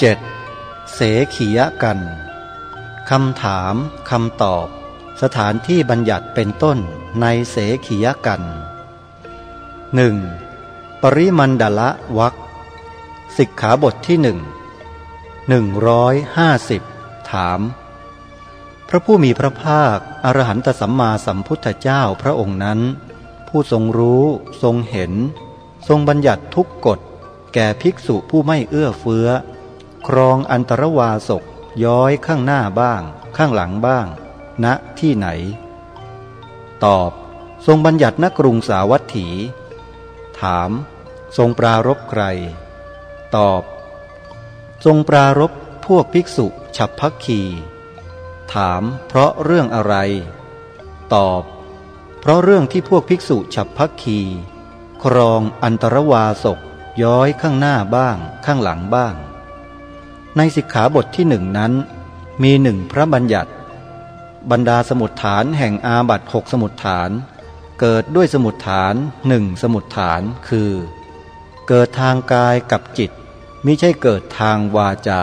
7. เสขียกันคำถามคำตอบ สถานที่บัญญัติเป็นต้นในเสขียกัน 1. ปริมันดละวักสิกขาบทที่หนึ่งหนึ่งร้อยห้าสิบถาม พระผู้มีพระภาค อรหันตสัมมาสัมพุทธเจ้าพระองค์นั้น ผู้ทรงรู้ทรงเห็น ทรงบัญญัติทุกกฎ แก่ภิกษุผู้ไม่เอื้อเฟื้อ ครองอันตรวาสกย้อยข้างหน้าบ้าง ข้างหลังบ้าง ณที่ไหน ตอบ ทรงบัญญัติณกรุงสาวัตถี ถาม ทรงปรารบใคร ตอบ ทรงปรารบพวกภิกษุฉับพักคีถามเพราะเรื่องอะไร ตอบ เพราะเรื่องที่พวกภิกษุฉับพักคีครองอันตรวาสกย้อยข้างหน้าบ้าง ข้างหลังบ้าง ในสิกขาบทที่หนึ่งนั้น มีหนึ่งพระบัญญัติ บรรดาสมุดฐานแห่งอาบัตหกสมุดฐาน เกิดด้วยสมุดฐานหนึ่งสมุดฐานคือ เกิดทางกายกับจิตมิใช่เกิดทางวาจา